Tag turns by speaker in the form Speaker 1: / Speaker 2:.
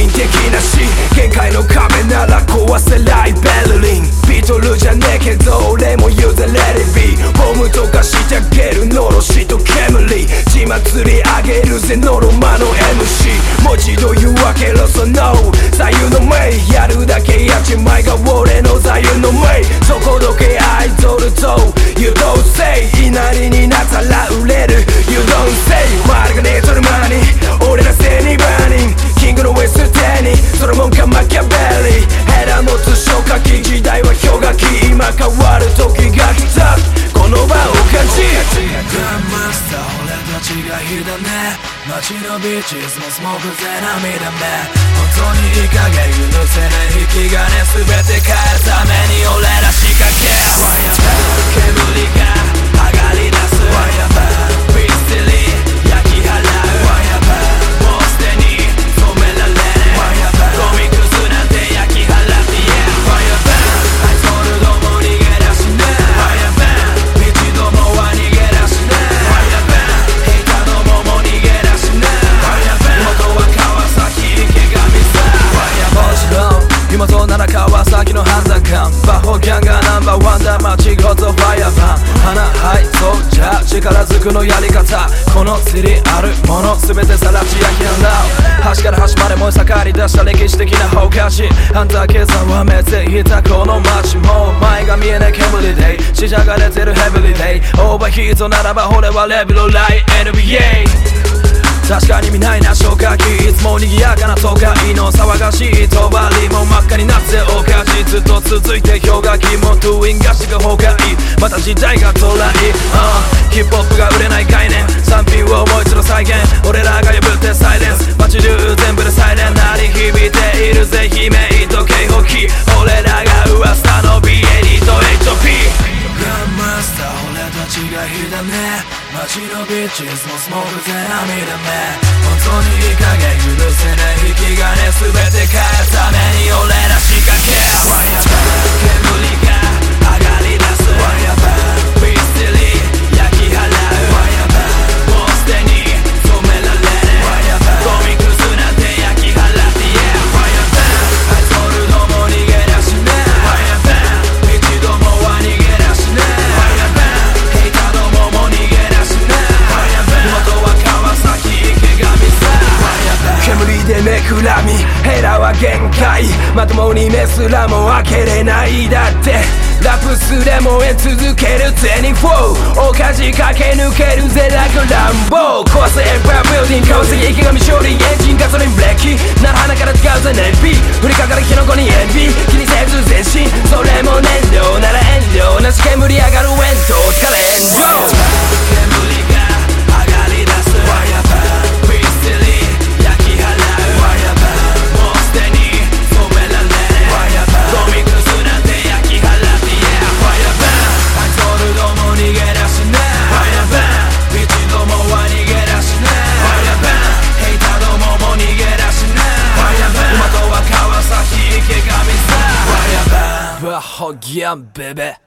Speaker 1: 品的なし限界の壁なら壊せないベルリン。ビートルじゃねえけど俺も譲れるビボムとかしてあげるのろしと煙。血祭りあげるぜノロマの MC もう一度言うわけろその。左右の銘。やるだけやっちまいが俺の座右の銘。そこどけアイドルと。言うとせいなりになさら書き時代は氷河期今変わる時が来たこの場を感じ
Speaker 2: グランマスター俺たちが火だね街のビーチズもスモークぜ涙目本当にいい加減許せない引き金全て変えるために俺花はいそうじゃ力ずくのやり方。この釣りあるもの全てさらち焼きなんだ。端から端まで燃え盛り出した歴史的な放火しあんた計算はめていたこの街も前が見えない煙で死者が出てるヘブリデイ。オーバーヒートならば俺はレベルライ NBA 確かに見ないな消火器いつも賑やかな都会の騒がしい帳りも真っ赤になっておかしいずっと続いて氷河期もトゥインがしが崩壊また時代が到来、uh、ヒップホップが売れない概念産品をもう一度再現俺らが破ってサイレンス街中全部でサイレン鳴り響いているぜ悲鳴と警報器俺らが噂の BAD と HOP グランマスター俺たちが火だね街のビーチスもスモークで涙目。本当にいい加減
Speaker 1: 限界。まともに目すらも開けれない。だってラップすれ燃え続ける。24おかじ駆け抜けるぜ楽乱暴壊せエンパイアビルディング。川崎池上勝利。エンジンガソリンブレーキ。なら鼻から使うぜ燃費振りかかるキノコにエンビ気にせず前進。
Speaker 2: 今とは